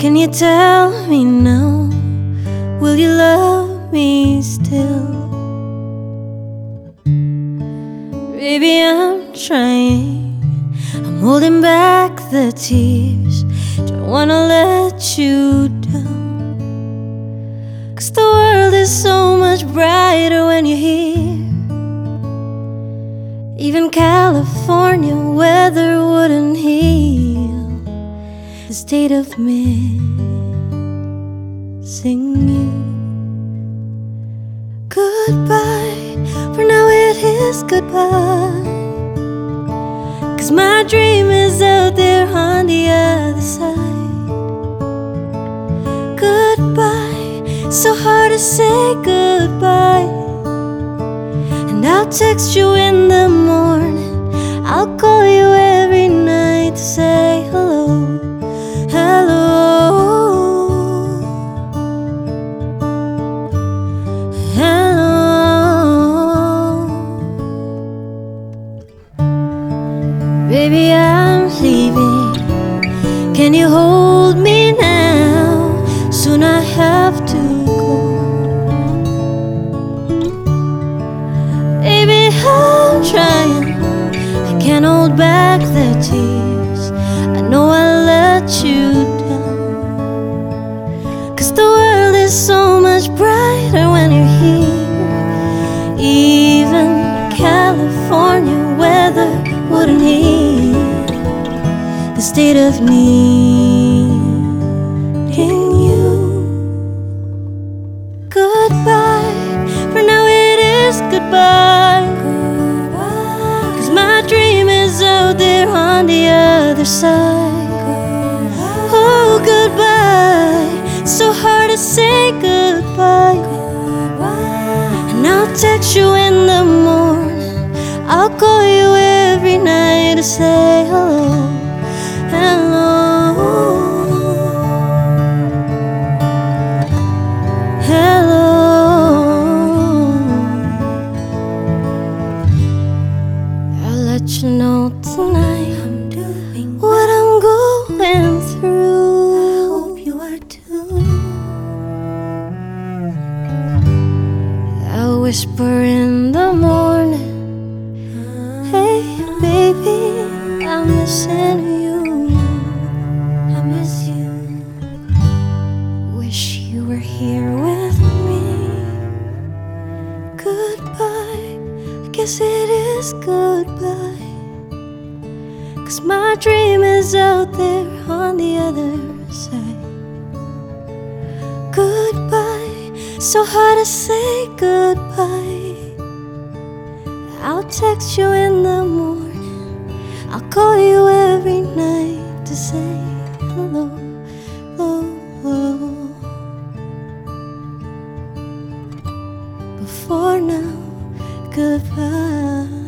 Can you tell me now? Will you love me still? Baby, I'm trying. I'm holding back the tears. Don't wanna let you down. Cause the world is so much brighter when you're here. Even California weather wouldn't heal the state of missing you. Goodbye, for now it is goodbye. Cause my dream is out there on the other side. Goodbye, so hard to say goodbye. And I'll text you in the morning. I'll call you every night to say Baby, I'm leaving. Can you hold me now? Soon I have to go. Baby, I'm trying. I can't hold back the tears. I know I let you down. Cause the world is so state of needing you. Goodbye, for now it is goodbye. Cause my dream is out there on the other side. Oh, goodbye, so hard to say goodbye. And I'll text you in the morning. I'll call you every night to say. Hello. Whisper in the morning. Hey, baby, I'm missing you. I miss you. Wish you were here with me. Goodbye, I guess it is goodbye. Cause my dream is out there on the other side. Goodbye, so hard to say goodbye. I'll text you in the morning. I'll call you every night to say hello. For now, goodbye.